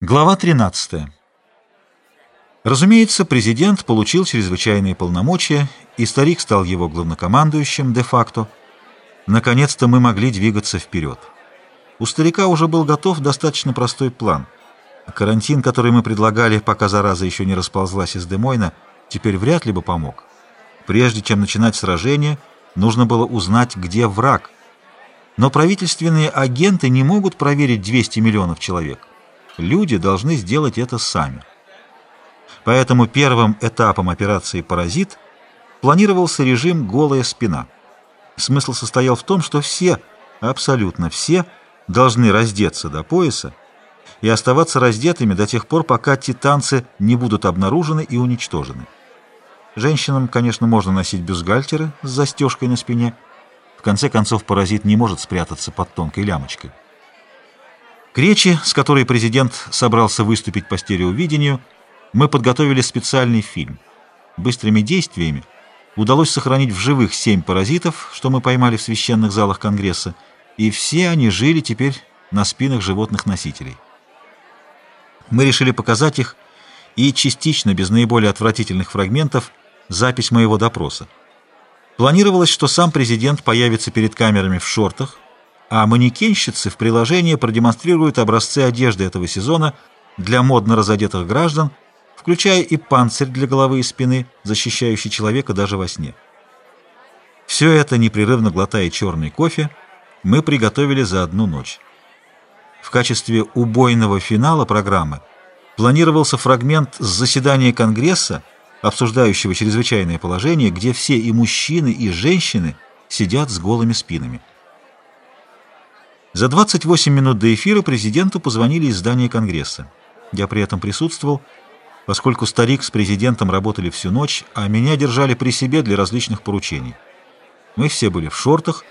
Глава 13. Разумеется, президент получил чрезвычайные полномочия, и старик стал его главнокомандующим де-факто. Наконец-то мы могли двигаться вперед. У старика уже был готов достаточно простой план. Карантин, который мы предлагали, пока зараза еще не расползлась из Демойна, теперь вряд ли бы помог. Прежде чем начинать сражение, нужно было узнать, где враг. Но правительственные агенты не могут проверить 200 миллионов человек. Люди должны сделать это сами. Поэтому первым этапом операции «Паразит» планировался режим «голая спина». Смысл состоял в том, что все, абсолютно все, должны раздеться до пояса и оставаться раздетыми до тех пор, пока титанцы не будут обнаружены и уничтожены. Женщинам, конечно, можно носить бюстгальтеры с застежкой на спине. В конце концов, паразит не может спрятаться под тонкой лямочкой. К речи, с которой президент собрался выступить по стереовидению, мы подготовили специальный фильм. Быстрыми действиями удалось сохранить в живых семь паразитов, что мы поймали в священных залах Конгресса, и все они жили теперь на спинах животных-носителей. Мы решили показать их и частично, без наиболее отвратительных фрагментов, запись моего допроса. Планировалось, что сам президент появится перед камерами в шортах, а манекенщицы в приложении продемонстрируют образцы одежды этого сезона для модно разодетых граждан, включая и панцирь для головы и спины, защищающий человека даже во сне. Все это, непрерывно глотая черный кофе, мы приготовили за одну ночь. В качестве убойного финала программы планировался фрагмент с заседания Конгресса, обсуждающего чрезвычайное положение, где все и мужчины, и женщины сидят с голыми спинами. За 28 минут до эфира президенту позвонили из здания Конгресса. Я при этом присутствовал, поскольку старик с президентом работали всю ночь, а меня держали при себе для различных поручений. Мы все были в шортах,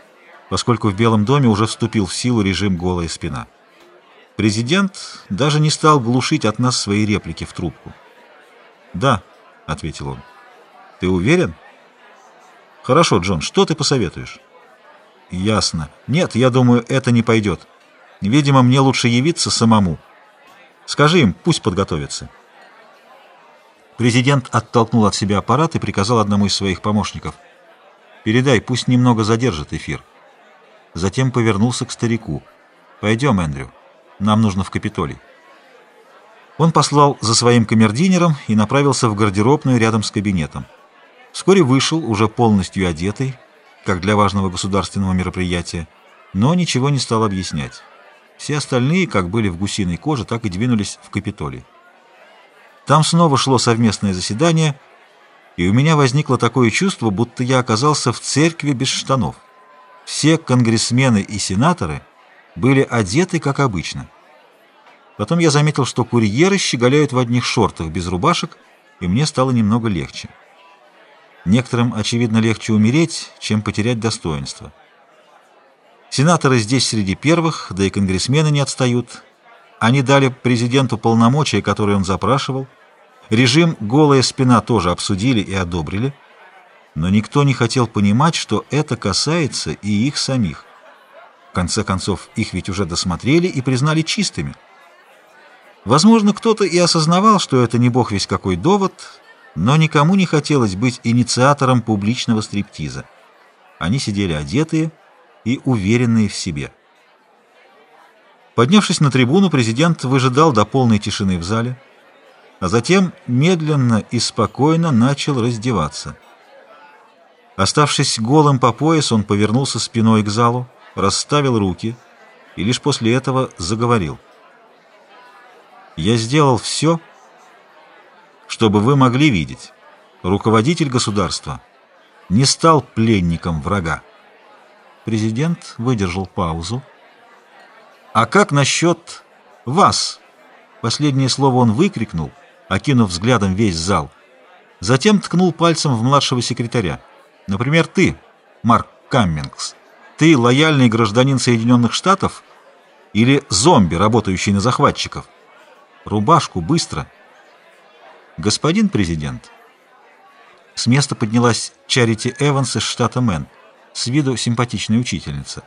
поскольку в Белом доме уже вступил в силу режим «голая спина». Президент даже не стал глушить от нас свои реплики в трубку. «Да», — ответил он. «Ты уверен?» «Хорошо, Джон, что ты посоветуешь?» Ясно. Нет, я думаю, это не пойдет. Видимо, мне лучше явиться самому. Скажи им, пусть подготовятся. Президент оттолкнул от себя аппарат и приказал одному из своих помощников. «Передай, пусть немного задержит эфир». Затем повернулся к старику. «Пойдем, Эндрю. Нам нужно в Капитолий». Он послал за своим камердинером и направился в гардеробную рядом с кабинетом. Вскоре вышел, уже полностью одетый, как для важного государственного мероприятия, но ничего не стал объяснять. Все остальные, как были в гусиной коже, так и двинулись в Капитолий. Там снова шло совместное заседание, и у меня возникло такое чувство, будто я оказался в церкви без штанов. Все конгрессмены и сенаторы были одеты, как обычно. Потом я заметил, что курьеры щеголяют в одних шортах без рубашек, и мне стало немного легче. Некоторым, очевидно, легче умереть, чем потерять достоинство. Сенаторы здесь среди первых, да и конгрессмены не отстают. Они дали президенту полномочия, которые он запрашивал. Режим «голая спина» тоже обсудили и одобрили. Но никто не хотел понимать, что это касается и их самих. В конце концов, их ведь уже досмотрели и признали чистыми. Возможно, кто-то и осознавал, что это не бог весь какой довод, но никому не хотелось быть инициатором публичного стриптиза. Они сидели одетые и уверенные в себе. Поднявшись на трибуну, президент выжидал до полной тишины в зале, а затем медленно и спокойно начал раздеваться. Оставшись голым по пояс, он повернулся спиной к залу, расставил руки и лишь после этого заговорил. «Я сделал все, чтобы вы могли видеть. Руководитель государства не стал пленником врага. Президент выдержал паузу. «А как насчет вас?» Последнее слово он выкрикнул, окинув взглядом весь зал. Затем ткнул пальцем в младшего секретаря. «Например, ты, Марк Каммингс, ты лояльный гражданин Соединенных Штатов или зомби, работающий на захватчиков? Рубашку, быстро!» «Господин президент!» С места поднялась Чарити Эванс из штата Мэн, с виду симпатичная учительница.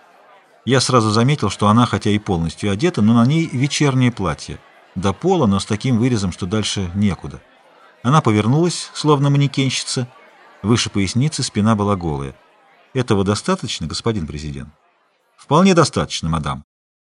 Я сразу заметил, что она, хотя и полностью одета, но на ней вечернее платье. до пола, но с таким вырезом, что дальше некуда. Она повернулась, словно манекенщица. Выше поясницы спина была голая. Этого достаточно, господин президент? Вполне достаточно, мадам.